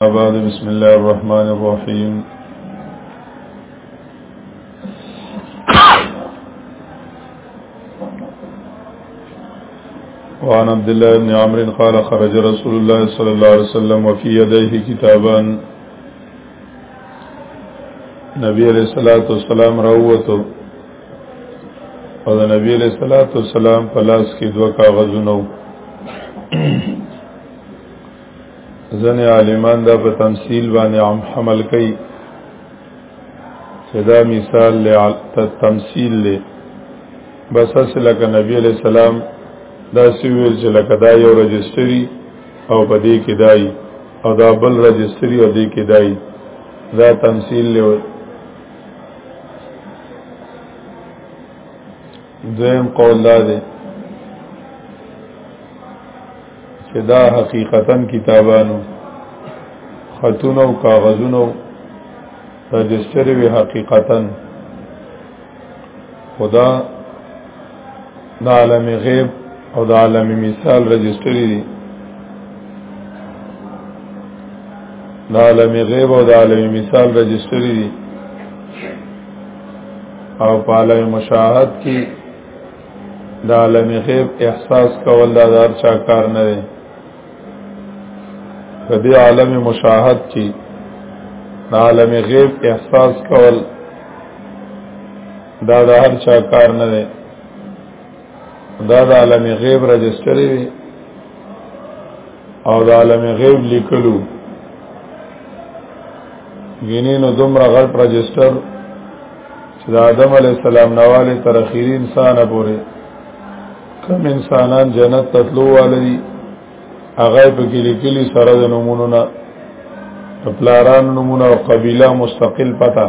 بعد بسم الله الرحمن الرحيم وعن عبد الله بن عمرو قال خرج رسول الله صلى الله عليه وسلم وفي يديه كتابا نبی علیہ الصلوۃ والسلام راوته او د نبی علیہ الصلوۃ والسلام په لاس کې دوه کاغذونه ځنې عالمان دا په تمثيل باندې عام حمل کوي چې دا مثال له تمثيل له بس اصل لکه نبی عليه السلام دا سویل چې لکه دا یو رجستری او په دې کې دای او دا بل رجستری او دې کې دای دا تمثيل له دویم قول دا دی چې دا حقیقتا کتابانو خطونه او کاغذونه رجستر وی حقیقتا خدا د عالم غیب او د عالم مثال رجستر دي د عالم غیب او د عالم مثال رجستر دي او په عالم مشاهد کې د عالم غیب احساس کول دا دار چا کار نه دی په دې عالم مشاهد کې د عالم غیب احساس کول دا د هر چا کار نه دی دا د عالم غیب رجستری وی او د عالم غیب لیکلو ګینې نو دومره غټ رجستر چې د آدم علی السلام نواله تر اخیری انسان پورې کم انسانان جنت تطلو والدي هغه په کې لیکلي سره د نمونو نه پلاران نمونه او قبیله مستقل پتا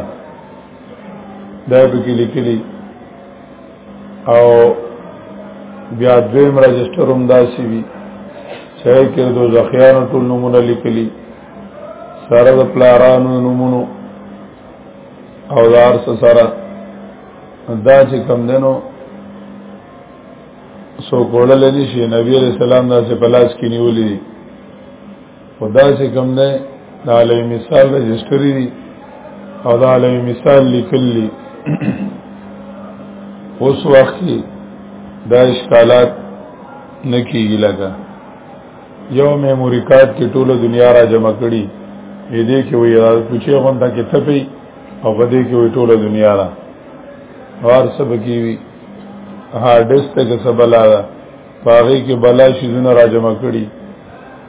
دا به کې لیکلي او بیا دویم رجسټر هم داسې وي چې کې د ځخیانو ټول نمونه لیکلي سره د پلارانو نمونه او دار سره دا چې کم دنو سو کولل دي شي نبی رسول الله داسې پلاس کې نیولې خدا چې کوم نه د علی مثال رجستری دي او د علی مثال لیکلی اوس وخت کې دا اشکالات نکیږي لګا یو میموری کارت کې ټوله دنیا را جمع کړي اې دې کې وي دا پوښي غونډه کې تپي او بده کې وي ټوله دنیا را هر څه بکی وي هارډ ډیسک ته څه بلا ده پاغي کې بلا شي زونه را جمع کړي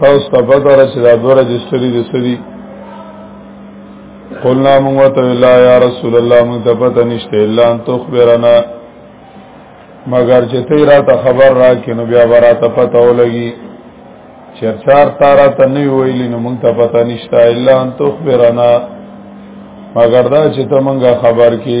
تاسو ته پته را چې دا دوه رجستری دي سړي قلنا موږ ته لا یا رسول الله موږ ته پته نشته الا ان تخبرنا مگر چې ته را ته خبر را کینو بیا وراته پته ولګي چرچار تارا ته نه ویلی نو موږ ته پته نشته الا ان تخبرنا مگر دا چې ته موږ خبر کې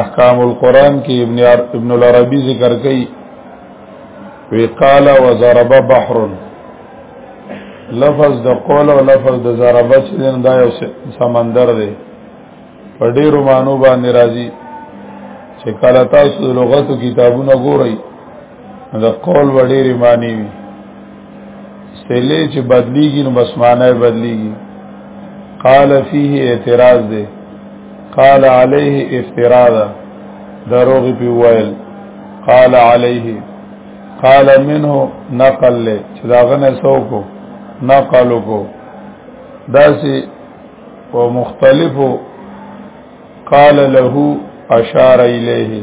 احکام القرآن کې ابن ابن العربی ذکر کوي وی قال وضرب بحر لفظ د قول او لفظ د ضرب چې دین دا یو سمندر دی په ډیرو مانو باندې راځي چې کله تاسو لغت کتابونه ګورئ د قول وړي معنی وي سلی چې بدلیږي نو بس معنی بدلیږي قال فيه اعتراض ده قال عليه افتراضا دروغ پی ویل قال عليه قال منه نقل له چې داغه نه سوکو نقل کو داسې او مختلفو قال له اشار الیه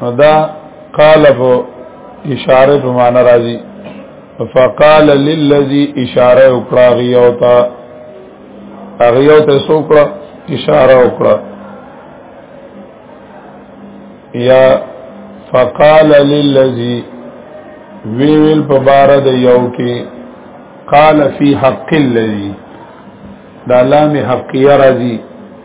نو دا قال په اشاره په معنا راځي فقال للذي اشاره وکړه غيو ته غيو ته سوکړه اشاره وکړه یا فقال للذي وی ویل په بار د یو کې قال فی حق الذي دا لام حقیه راځي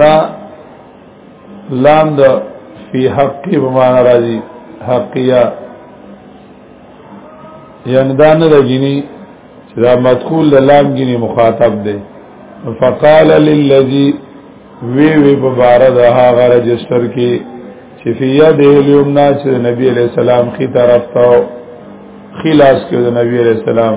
دا لام د فی حق کی بمانا راضی حقیه یعنی دا نه د جنی چې دا مدخول لام جنی مخاطب دی فقال للذي وی وی په بار د هغه رجستر کې چې فی یده الیمنا چې نبی علیہ السلام کی طرف ته خلاص کې د نبی علیہ السلام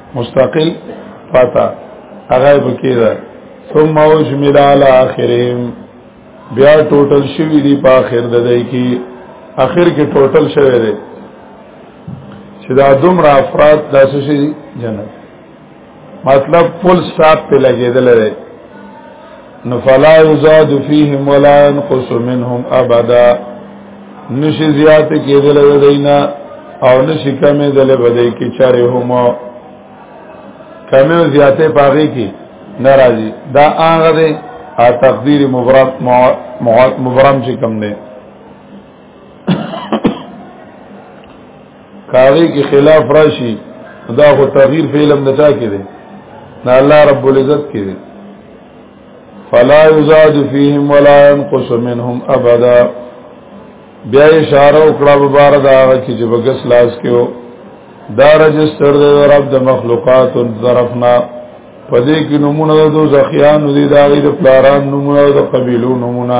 مستقل پاتا هغه بکی ده ثم اوجمل على اخرهم بیا ټوټل شوی دی په اخر د دای کی اخر کې ټوټل شوی دی چې دا دومره افراد داسې شي جنت مطلب فل سټاپ په لګیدل دی نو فلا یزاد فیهم ولا ينقص منهم ابدا نشی زیات کېدل دینا او نشی کمې دل بدای کې چاره هم کمې زیاتې پاږي کې ناراضي دا هغه دی تقدیر مبرم مبرم چې کم دی کاغی کی خلاف راشی دا خو تغییر فعلم نچا کی دی نا اللہ رب العزت کی دی فلا یزاد فیهم ولا ينقص منهم ابدا بیا اشاره وکړه په بار دا هغه کې چې بغس لاس کې و دا رجستر دی رب د مخلوقات طرفنا پدې کې نمونه د دوزخیان دي دا غیر پلاران نمونه د قبیلو نمونه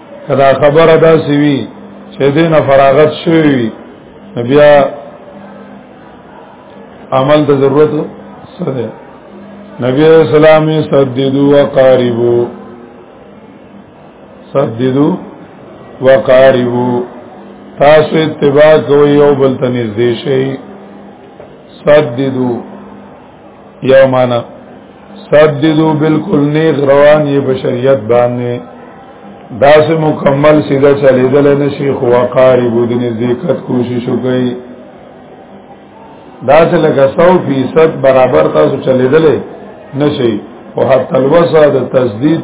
کدا خبره دا سی وی چې دینه فراغت شوی بیا عمل ته ضرورت سره نبی اسلام سددو وقاربو سددو وقاربو تاسو اتباع کوئ او بل ته نږدې شئ سددو یو معنا سددو بالکل نیغ روان یې بشریت باندې داسې مکمل سیده چلیدل نه شي خو قارب د نزدېکت کوشش وکړي داسې لکه 100% برابر تاسو چلیدل نه شي او حتی الوسه د تسدید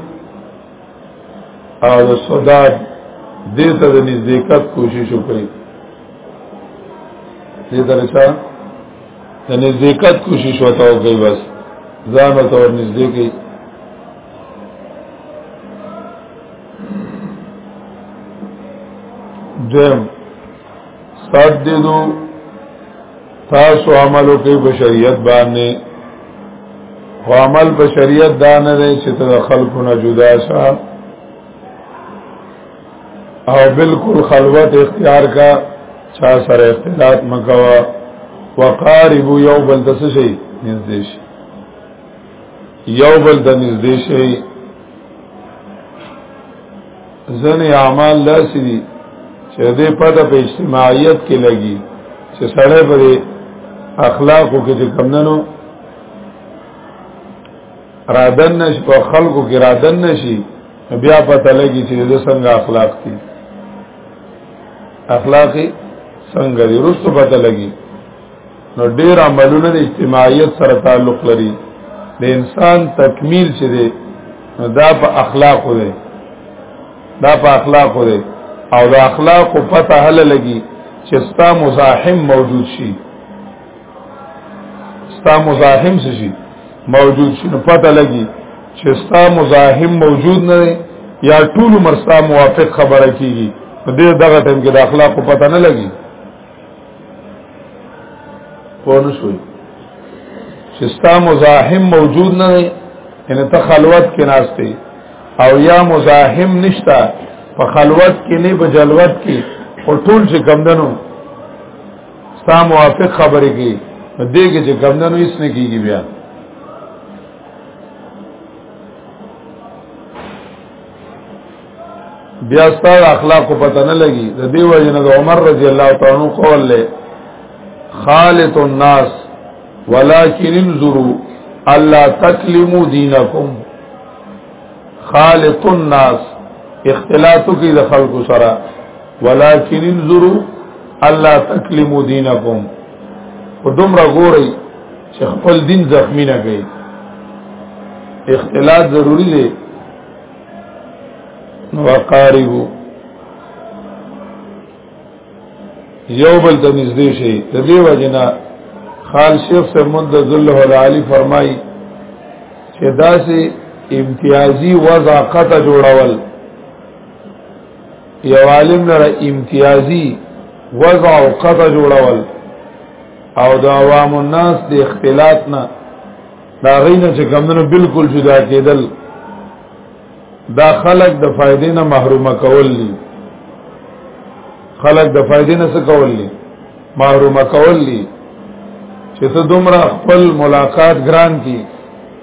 او د صداد دې ته د نزدېکت کوشش وکړي دې درچا د نزدېکت کوشش وته وکړي بس ځان ته ور نږدې کړي دیم سات دې دو تاسو عملو کې بشریت باندې خو عمل په شریعت دا نه دی چې ته خلکو نه جدا شه او بالکل خلوت اختیار کا چا سره اختلاط مکوا وقارب یو بل د څه شي نږدې شي یو بل د نږدې شي ځنې اعمال داسې دي چې دې پته په اجتماعیت کې لګي چې سړی په اخلاقو کې چې کمندنو رادن نش په خلقو کې رادن نشي بیا پته لګي چې د څنګه اخلاق دي اخلاق څنګه دي رسو پته لګي نو ډیر عملونه د اجتماعیت سره تعلق لري د انسان تکمیل چې دی نو دا په اخلاق دی دا په اخلاق دی او د اخلاق پته هله لګي چې ستا مزاحم موجود شي ستا مزاحم څه شي موجود شي نو پته لګي چې ستا مزاحم موجود نه دی یا ټول مرستا موافق خبره کیږي په دې دغه ټیم کې د اخلاق په پته نه لګي پوه نه شوي چې ستا مزاحم موجود نه دی ان ته خلوت کې ناشته او یا مزاحم نشتا په خلوت کې نه په جلوت کې او ټول چې کمدنو ستا موافق خبرې کی دیګه چې کمندنو هیڅ نه کیږي بیا بیا ستاسو اخلاق پته نه لګي د دې وجه نه د عمر رضی الله تعالی عنہ قول له خالط الناس ولكن انظروا الا تکلموا دینکم خالط الناس اختلاطو کی د خلکو سره ولكن انظروا الله تکلمو دینکم او دومره ګورئ چې خپل دین زخمی نه کړي اختلاط ضروری دی نو قاربو یو بل ته نږدې شي د دې وجنا خال شیخ سمند ذله العالی فرمای چې داسې امتیازی وضع قطع جوړول یو عالم لره امتیازی وضع او قطع جوړول او د عوام الناس د اختلاط نه دا غینه چې کمونو بالکل جدا کېدل دا خلق د فائدې نه محرومه کول دي خلق د فائدې نه څه کول دي محرومه کول دي چې ته دومره خپل ملاقات ګران کی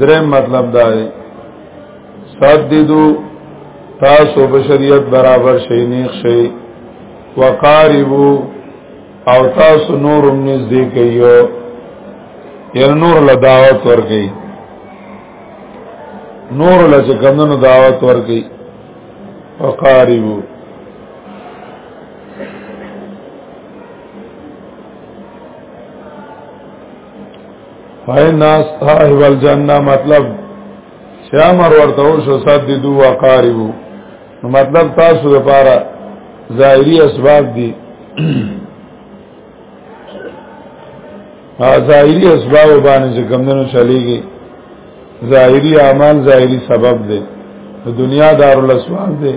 درې مطلب دا دی سددو تاسو په شریعت برابر شئ نیک شئ وقاربو او تاسو نورم نږدې کيو یا نور له دعوت ورکي نور له چې کمنو دعوت ورکي وقاربو فای ناس صاحب الجنه مطلب چې امر ورته وشو سددو وقاربو نو مطلب تاسو لپاره ظاهري اسباب دي ظاهري اسباب باندې چې کمندونو چلےږي ظاهري اعمال ظاهري سبب دي د دنیا دارالاسباب دي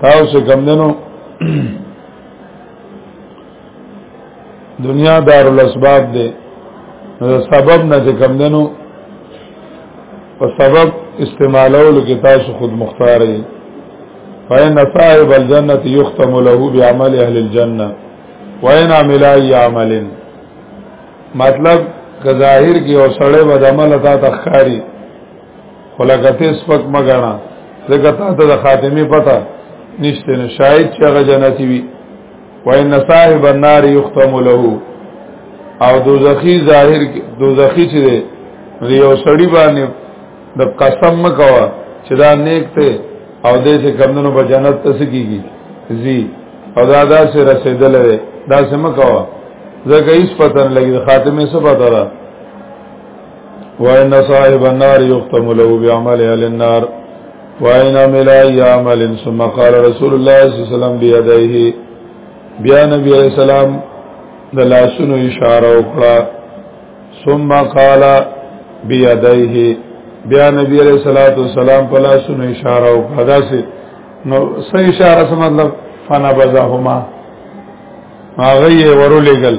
تاسو کمندونو دنیا دار الاسباب دی سبب نه چې کم دنو په سبب استعمالولو کې تاسو خود مختار یې فإن صاحب الجنة يختم له بعمل أهل الجنة وإن عمل أي عمل مطلب که ظاهر کې او سړی به د عمل تا تخکاری ولګته سپک مګانا زګه تا ته د خاتمه پته نشته نه شاید چې هغه جنتی وي وان صاحب النار یختم له او دوزخی ظاهر دوزخی چې دی یو سړی باندې د قسم مکوا چې دا نیک ته او دې چې کمندونو په جنت ته سکیږي زی او دا دا سه رسیدل دی دا سم کوا زګه هیڅ پتن لګي خاتمه څه پتا ده وان صاحب النار يختم له بعمل اهل النار وان عمل اي عمل ثم قال رسول الله صلى الله عليه وسلم بيديه بیا نبی علیہ السلام د لاسونو اشاره وکړه ثم قال بيديه بیا نبی علیہ الصلوۃ والسلام په لاسونو اشاره وکړه دا سه نو سې اشاره څه مطلب فنا بزهما هغه یې ورولېګل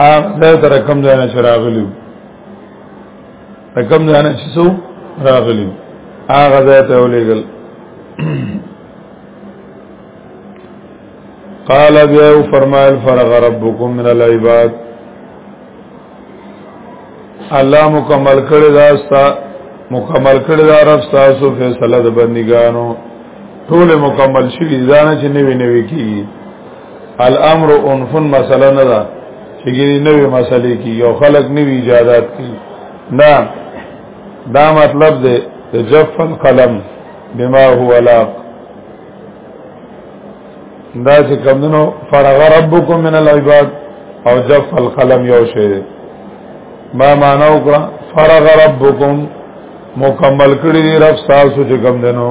هغه تر کم ځای نه چراغلیو په کوم ځای نه چې سو راغلی هغه ځای ته ولېګل قال بیا فرمایل فرغ ربکم من العباد الله مکمل کړی دا ستا مکمل کړی دا رب تاسو فیصله د بندګانو ټول مکمل شوی ځان چې نوی نوی کیږي الامر انفن مسله نه ده چې ګری نوې مسلې کی یو خلق نوې ایجادات کی نه دا مطلب دی د جف القلم بما هو لاق دا چې کمندنو فرغ ربکم من العباد او جف القلم یو شی دی ما معنا وکړه فرغ ربکم مکمل کړی رب تاسو چې کمندنو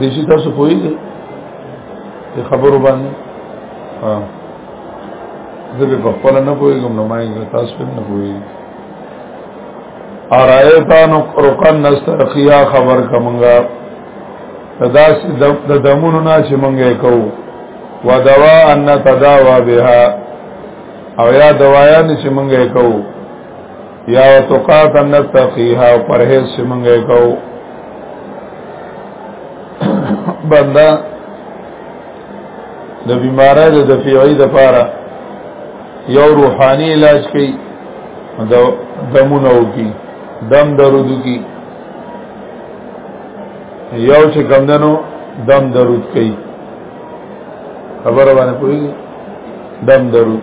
دې شي تاسو پوهیږئ په خبرو باندې ها زه په خپل نه پوهیږم نو ما یې تاسو په نه پوهیږم ارایتا نو رکن نسترقیا خبر کمنګا تدا سی د دمونو نه چې مونږه کو و دوا ان تداوا بها او یا دوايا چې مونږه کو یا وتقات نتقیها او پرهیز چې مونږه کو بندا د بیمارۍ د دفیعی د پاره یو روحانی علاج کوي د دمونه وکي دم درود کی یو چې کمندنو دم درود کوي خبر باندې پوری دم درود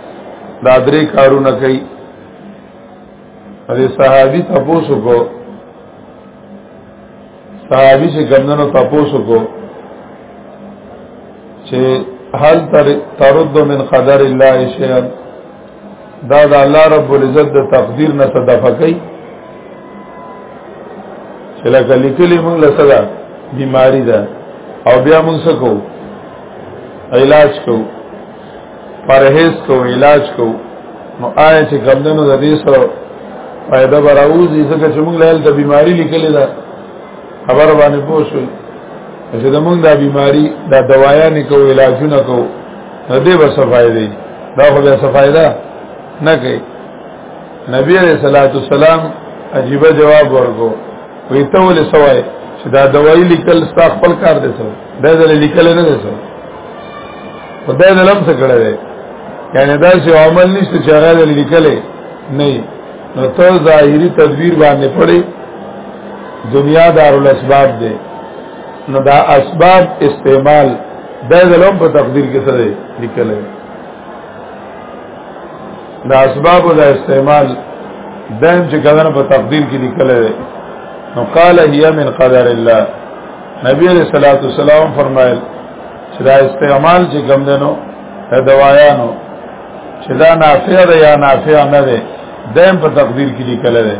دا درې کارونه کوي دې صحابي تاسو کو صحابي چې ګندنو تاسو کو چې هل تر ترد من قدر الله شيئا دا د الله رب العزت د تقدیر نه صدفه کوي چې لکه لیکلي موږ له صدا بیماری ده او بیا موږ سکو علاج کوو پرهیز کو علاج کو نو آیا چې کمدنو د دې سره فائدہ براوځي ځکه چې موږ له د بیماری لیکلې ده خبر باندې پوه شو چې د موږ د بیماری د دوايانې کو علاجونه کو دې به څه فائدې دا خو به څه فائدہ نه کوي نبی علیہ الصلوۃ والسلام عجیب جواب ورکو وی ته ولې سوای چې دا دوايي لیکل ستا خپل کار دی سوای دا ځل لیکل نه ده په دا ځل هم څه کړی دی یعنی دا چې عمل نشته چې هغه ځل لیکل نه نو ته ظاهري تدبیر باندې پړې دنیا دارل اسباب دی نو دا اسباب استعمال دا ځل هم په تقدیر کې څه دی لیکل دی دا اسباب او دا استعمال دائم چې کله په تقدیر کې لیکل دی نو قال هي من قدر الله نبی علیہ الصلوۃ والسلام فرمایل چې دا استعمال چې کوم دنو د دوايانو چې دا نافع ده یا نافع نه ده دیم په تقدیر کې لیکل ده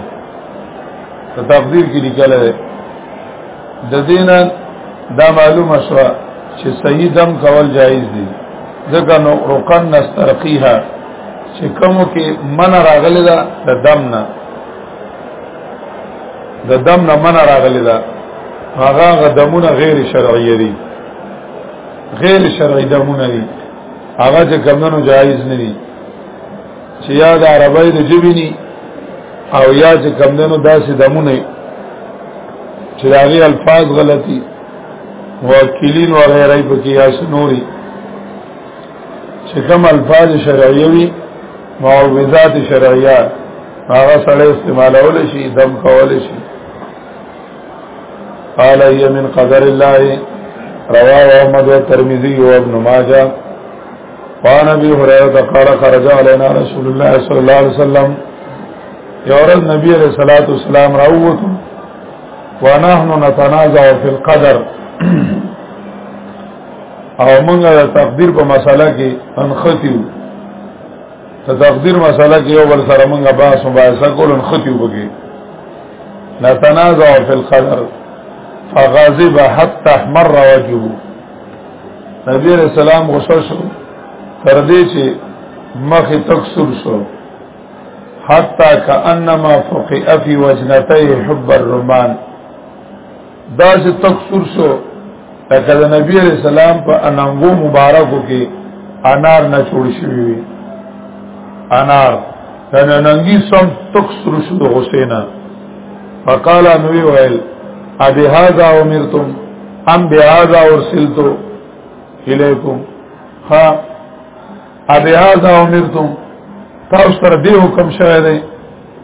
په تقدیر کې لیکل ده د دینه دا معلومه شو چې صحیح دم کول جایز دي ځکه نو رقن نسترقیها چې کومو کې من راغلی دا د دم نه د دم نه منع راغلی دا هغه غدمونه غیر شرعي دي غیر شرعي دمونه دي هغه چې کمنو جایز نه دي چې یا د عربی د جبینی او یا چې کمنو داسې دمونه چې داغي الفاظ غلطي وکیلین و غیره پکې یا سنوري چې کوم الفاظ شرعي وي معوذات شرعیه هغه سره استعمالول شي دم کول شي قال هي من قدر الله رواه احمد والترمذي وابن ماجه وعن ابي هريره قال خرج علينا رسول الله صلى الله عليه وسلم يورد نبي عليه الصلاه والسلام راوت ونحن نتنازع في القدر او موږ د تقدیر په مسله کې انختیو ته تقدیر مسله کې یو بل سره موږ بحث مباحثه کول انختیو بګي لا تنازع فی القدر فغاضب حتى احمر وجهه نبی علیہ السلام غصه شو تر دې چې مخ تکسر شو حتى كانما فقئ في وجنتيه حب الرمان دا چې تکسر شو لکه د نبی علیہ السلام په اننګو مبارکو کې انار نه جوړ شوی وي انار دا ننګي سم تکسر شو د حسینا فقال نو ویل ابي هذا امرتم ام بهذا ارسلت اليكم ها ابي هذا امرتم تاسو تر دې حکم شوه دی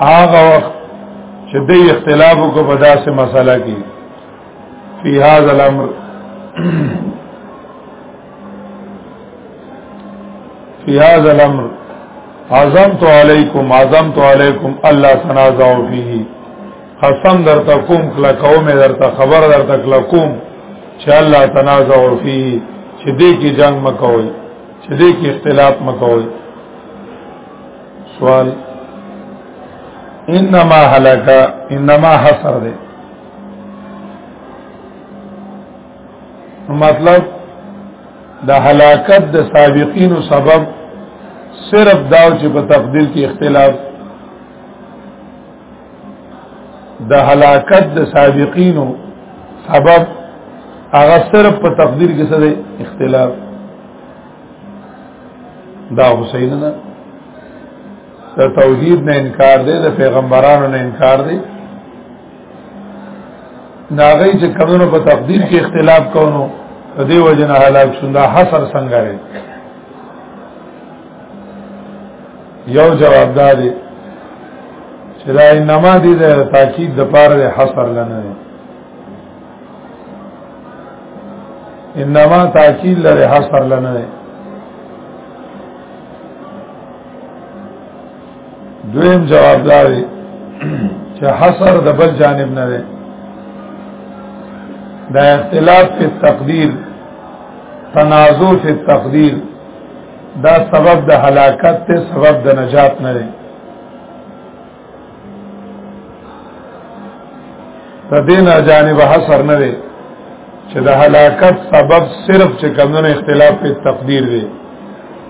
هغه وخت چې د اختلاف کو په داسې مسله کې په هاذ الامر په هاذ الامر عظمت علیکم عظمت علیکم الله تنازعوا فيه قسم در تکوم کلا قوم در ته خبر در تکلا کوم چې الله تنازعوا فيه چې دې کې جنگ مکوئ چې دې کې اختلاف مکوئ سوال انما هلاک انما حسر ده مطلب د هلاکت د سابقین سبب صرف داو چې په تقدیر کې اختلاف د هلاکت د سابقینو سبب هغه صرف په تقدیر کې سره اختلاف دا حسین نه دا توحید نه انکار دی د پیغمبرانو نه انکار دی ناغی چې کمونو په تقدیر کې اختلاف کونو د دې وجه نه هلاک شوند حسر څنګه لري یو جواب دا دی چې دا انما دي د تاکید د پاره حسر لنه انما تاکید لري حصر لنه ده دویم جواب داري چې حصر د بل جانب نه ده دا اختلاف په تقدیر تنازع په تقدیر دا سبب د هلاکت ته سبب د نجات نه دی د دین جانب حسر نه دی چې د هلاکت سبب صرف چې کمونه اختلاف په تقدیر دی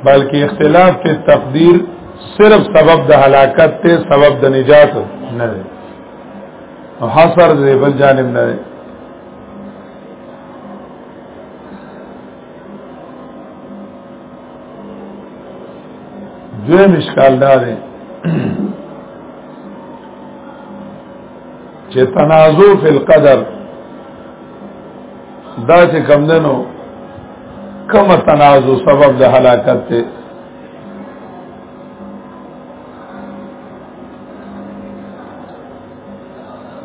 بلکې اختلاف په تقدیر صرف سبب د هلاکت ته سبب د نجات نه دی او حسر دی بل جانب نه دی دوی مشکال دا دی چې تنازع فی القدر دا چې کم دنو کم تنازع سبب د هلاکت ته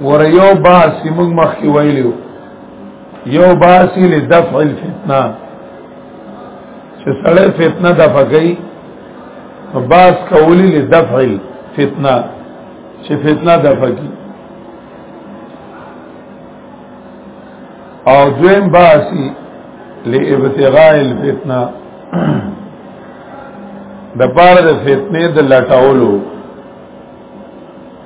ور یو باس موږ مخکې ویلو یو باس لدفع الفتنه چې سړی فتنه دفع کوي باس کولی لدفع الفتنه چې فتنه دفع کوي او دویم باسی لابتغاء الفتنه د پاره د فتنې د لټاولو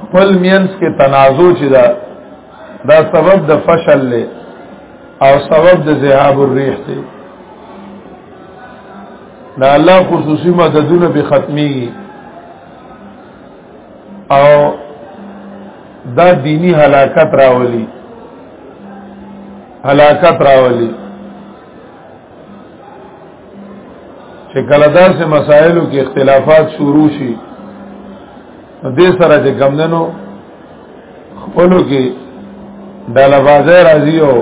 خپل مینس کې تنازع چې دا دا سبب د فشل له او سبب د ذهاب الريح دی دا الله خصوصي مددونه به ختمي او دا دینی هلاکت راولي هلاکت راولي چې کله داسې مسائلو کې اختلافات شروع شي نو دې سره چې کمندنو خپلو کې د لبازه راځي او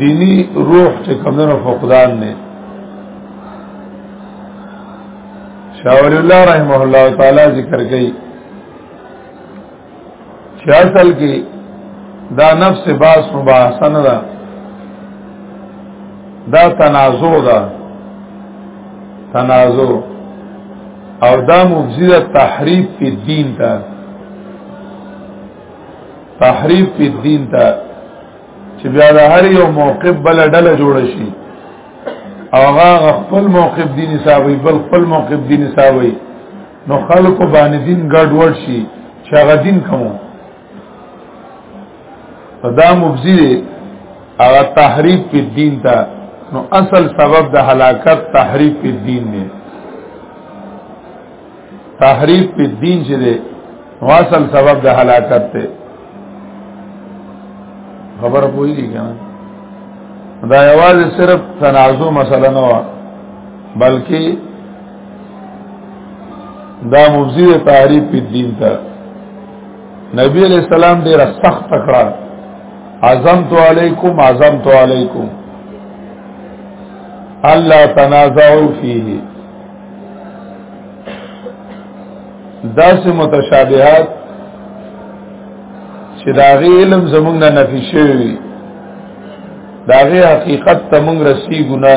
دینی روح چې کمندنو فقدان نه شاول الله رحمه الله تعالی ذکر کوي چې اصل کې دا نفس باس مباحثه نه ده دا تنازع ده تنازع او دا مفزید تحریف فی الدین تا تحریف فی الدین تا چې بیا د هر یو موقف بل ډله جوړ شي او هغه خپل موقف دیني صاحب بل خپل موقف دیني صاحب نو خلکو باندې دین ګډ وډ شي چې هغه دین کوم دا مفزی دی هغه تحریف په دین ته نو اصل سبب د هلاکت تحریف په دین دی تحریف په دین چې دی نو اصل سبب د هلاکت دی خبر پوهیږي کنه دا یوازې صرف تنازع مسله نه و بلکې دا مفزی تعریف په دین ته نبی علیہ السلام ډیر سخت کړه اعظم تو علیکم اعظم تو علیکم الله تنازعوا فيه داس متشابهات چې دا غي علم زمونږ نه نفي شوی دا غي حقیقت ته مونږ رسیدو نه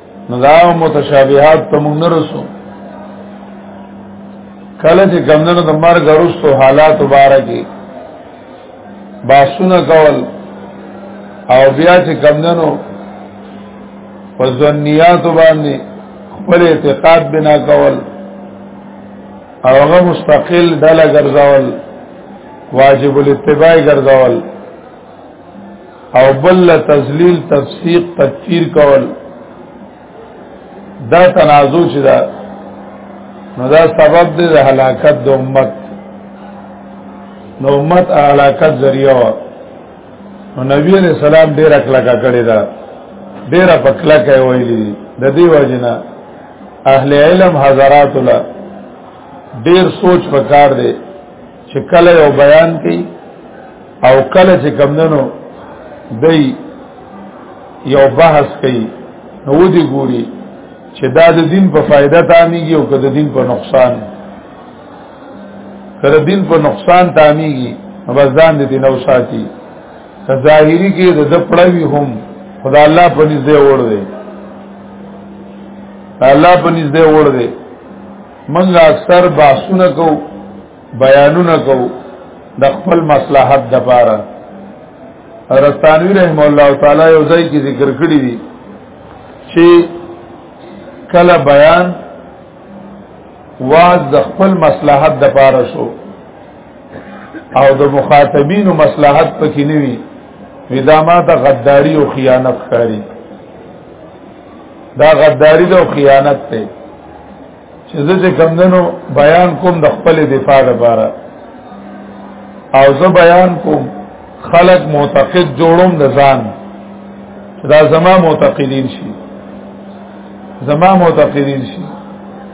نو دا متشابهات ته مونږ رسو کله چې کمندونو د مرګ وروسته حالات مبارکي باسونه کول او بیا چې کمندونو په ځنیات باندې خپل اعتقاد بنا کول او هغه مستقل ډله ګرځول واجب الاتباع ګرځول او بل تذلیل تفسیق تکفیر کول دا تنازع چې دا نو دا سبب دی د هلاکت د امت نو امت هلاکت ذریعہ و نو نبی علیہ السلام ډیر اکلکا کړی دا ډیر پکلا کوي ویلي د دې وجنه اهل علم حضرات الله ډیر سوچ پکار دی چې کله یو بیان کوي او کله چې کمندنو دی یو بحث کوي نو دی ګوري چې دا د دین په فائدہ تاميږي او که د دین په نقصان که د دین په نقصان تاميږي نو بس ځان دې نو ساتي که ظاهري کې د دپړوي هم خدا الله په نږدې وړ دی الله په نږدې وړ دی منګ اکثر باسونه کو بیانونه کو د خپل مصلحت د پاره رستانوی رحم الله تعالی یو ځای کې ذکر کړی دی چې کله بیان واز د خپل مصلحت د پاره شو او د مخاطبینو مصلحت پکې نه وي ودا ما ته غداری او خیانت ښکاری دا غداری دا خیانت ته چې زه کمندنو بیان کوم د خپل دفاع لپاره او زه بیان کوم خلق معتقد جوړوم د ځان دا زما معتقدین شي زما معتقدین شي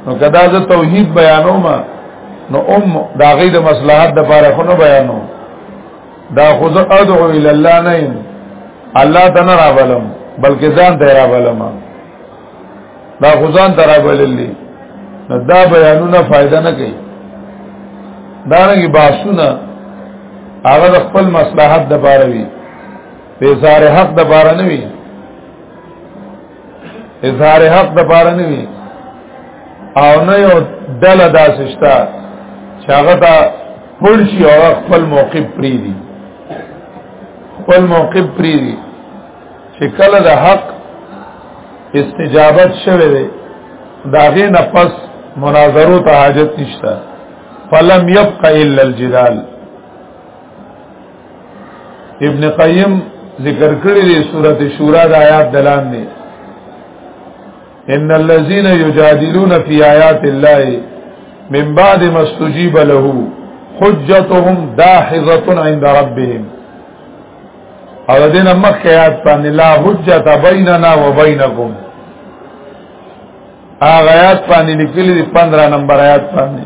نو کدا زه توحید بیانوم نو ام دا غي د مصلحت د لپاره خو نه بیانوم دا خود ادعو الى الله نه الله ته نه راولم بلکې ځان ته راولم دا خو ځان ته راوللې دا بیانونه فائدہ نه کوي دا نه باسونه هغه د خپل مصلحت د پاره وي په ساره حق د پاره نه وي اظهار حق د پاره نه وي او نه یو دل دا سشتا چې هغه ته پړ شي او خپل موقف پری دي خپل موقف پری دي چې کله د حق استجابت شوه دی داغه نه پس مناظرو ته حاجت نشته فلم يبقى الا الجدال ابن قیم ذکر کړی دی سورته شورا د آیات دلان دی ان الذين يجادلون في آيات الله من بعد ما استجيب له حجتهم داحظه عند ربهم او دین مخ آیات باندې لا حجت بیننا و بینکم اغه آیات باندې لیکلي 15 نمبر آیات باندې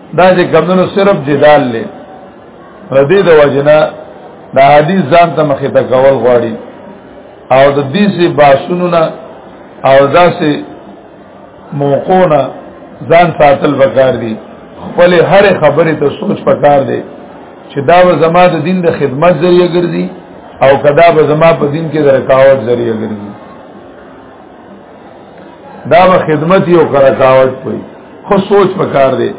دا چې کمونو صرف جدال لې ردی د وجنا دا حدیث ځان ته مخې ته کول غواړي او د دې سي باسونو نه او داسې موقونه ځان ساتل وکړ دي خپل هر خبره ته سوچ پکار دی چې دا به زما د دین د خدمت ذریعہ ګرځي او کدا به زما په دین کې د رکاوټ ذریعہ ګرځي دا به خدمت یو کرکاوت پي خو سوچ پکار دی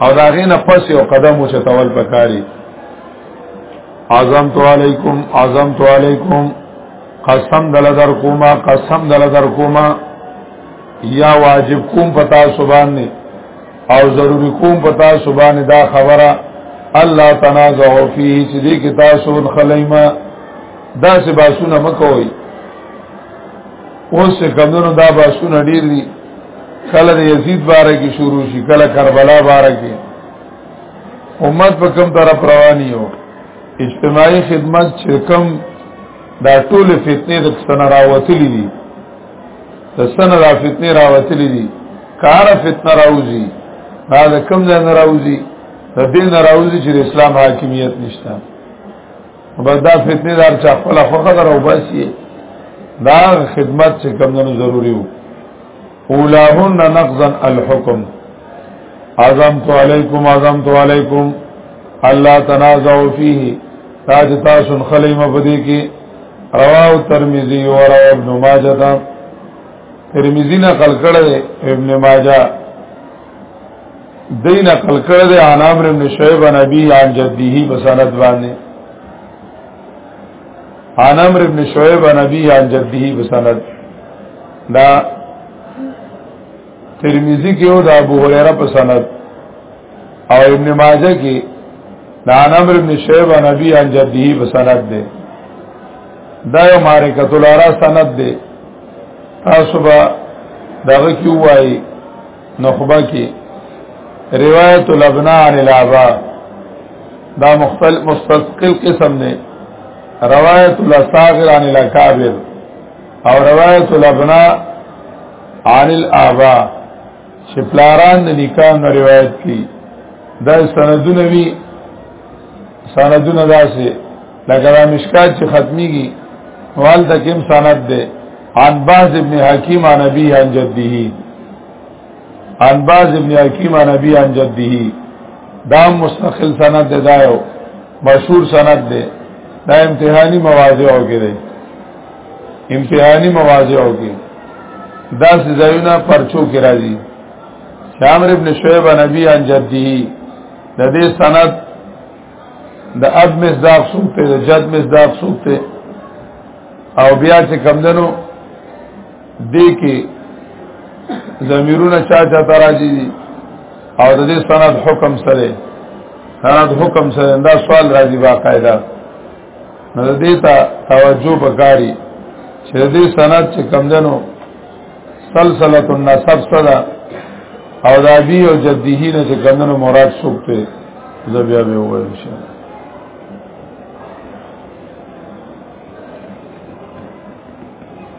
او دا غینه پس یو قدم او چتول پکاري اعظم تو علیکم اعظم تو علیکم قسم دل در کوما قسم دل در کوما یا واجب کوم پتا سبحان نه او ضروری کوم پتا سبحان دا خبره الله تنازعوا فيه چې دې کې تاسو خلیمه دا سه باسونه مکوئ اوس کمونو دا باسونه ډیر دي کله د یزید باره کې شروع شي کله کربلا باره کې امت په کم طرف رواني یو اجتماعي خدمت چې کم دا ټول فتنې د سنه راوتلې دي د سنه را فتنې راوتلې دي کار فتنه راوځي دا د کم ځای نه راوځي د دین نه راوځي چې اسلام حاکمیت نشته بس دا فتنه دار چې خپل خوخه در او بس یې دا خدمت چې کوم نه ضروری وو اولاهن نقضا الحكم اعظم تو علیکم اعظم تو علیکم الله تنازعوا فيه تاج تاسو خلی مبدی کی رواه ترمذی و رواه ابن ماجه ترمذی نقل کړه ابن ماجه دی نقل کړی دی عن عمرو بن شعیب عن ابي عن جده بسند باندې عن عمرو بن شعیب عن ابي عن جده بسند دا ترمذی کې او د ابو هريره په سند او ابن ماجه کې دا عن عمرو بن شعیب عن ابي عن جده بسند دی دا یو معرکۃ الارا سند دی تاسو به دغه کې وایي نخبه کې روایت الابناء عن الاباء دا مختلف مستقل قسم دی روایت الاصاغر عن الاکابر او روایت الابناء عن الاباء چې پلاران د نکاح نه روایت کی دا سندونه وی سندونه داسې لکه دا مشکات چې ختميږي وال د کوم سند ده عن باز ابن حکیم عن ابي عن جده عن باز ابن حکیم عن ابي عن جده دا مستقل سند ده دایو مشهور سند ده دا امتحانی مواضع او کې ده امتحانی مواضع او کې دا سزایونه پرچو کې راځي شامر ابن شعیب نبی عن جده د دې سند د اب مصداق سوق ته د جد مصداق سوق ته او بیا چې کمدنو دې کې زمیرونه چا چا تراجی دي او د دې سند حکم سره سند حکم سره دا سوال راځي باقاعده نو دې ته توجه وکړي چې دې سند چې کمدنو سلسله النسب صدا او د ابي او جديه نه چې کندنو مراد څوک ته زبیا به وایي ان شاء الله